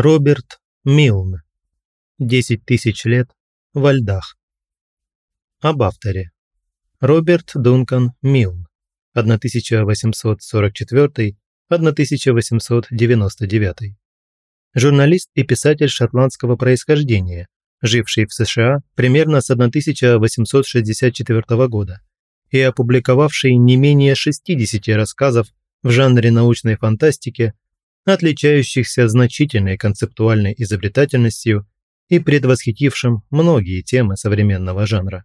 Роберт Милн. Десять тысяч лет во льдах. Об авторе. Роберт Дункан Милн. 1844-1899. Журналист и писатель шотландского происхождения, живший в США примерно с 1864 года и опубликовавший не менее 60 рассказов в жанре научной фантастики отличающихся значительной концептуальной изобретательностью и предвосхитившим многие темы современного жанра.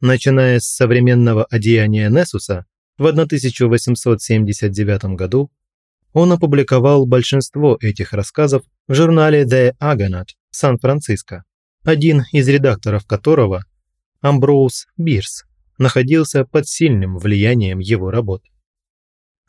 Начиная с современного одеяния Несуса в 1879 году, он опубликовал большинство этих рассказов в журнале The Argonaut Сан-Франциско, один из редакторов которого, Амброуз Бирс, находился под сильным влиянием его работ.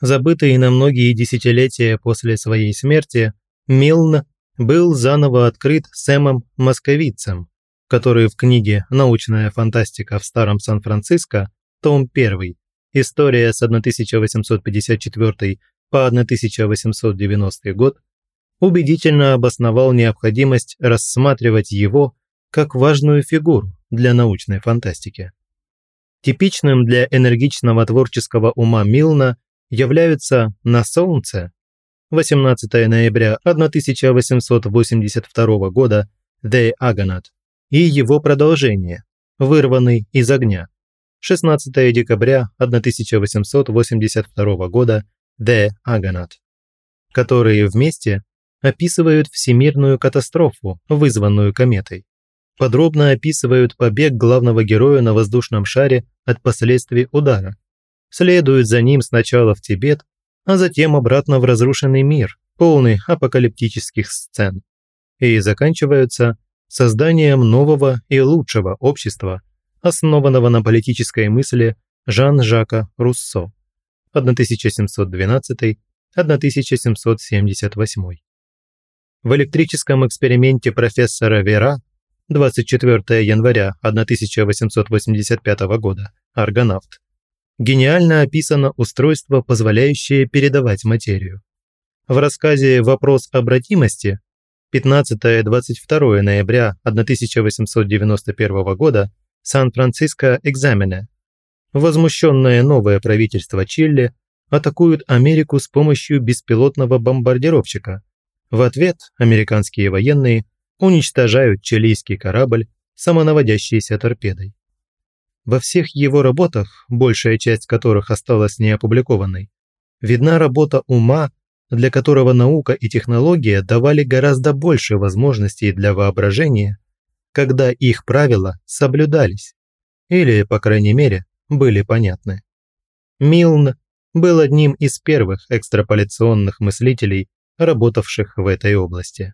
Забытый на многие десятилетия после своей смерти, Милн был заново открыт Сэмом Московицем, который в книге «Научная фантастика в Старом Сан-Франциско», том 1, история с 1854 по 1890 год, убедительно обосновал необходимость рассматривать его как важную фигуру для научной фантастики. Типичным для энергичного творческого ума Милна являются на Солнце. 18 ноября 1882 года The Agonaut и его продолжение Вырванный из огня. 16 декабря 1882 года The Agonaut, которые вместе описывают всемирную катастрофу, вызванную кометой. Подробно описывают побег главного героя на воздушном шаре от последствий удара, следуют за ним сначала в Тибет, а затем обратно в разрушенный мир, полный апокалиптических сцен, и заканчиваются созданием нового и лучшего общества, основанного на политической мысли Жан-Жака Руссо. 1712-1778. В электрическом эксперименте профессора Вера 24 января 1885 года. «Аргонавт» гениально описано устройство, позволяющее передавать материю. В рассказе «Вопрос обратимости» 15-22 ноября 1891 года Сан-Франциско Экзамене возмущенное новое правительство Чили атакуют Америку с помощью беспилотного бомбардировщика. В ответ американские военные уничтожают чилийский корабль самонаводящейся торпедой. Во всех его работах, большая часть которых осталась неопубликованной, видна работа ума, для которого наука и технология давали гораздо больше возможностей для воображения, когда их правила соблюдались, или, по крайней мере, были понятны. Милн был одним из первых экстраполяционных мыслителей, работавших в этой области.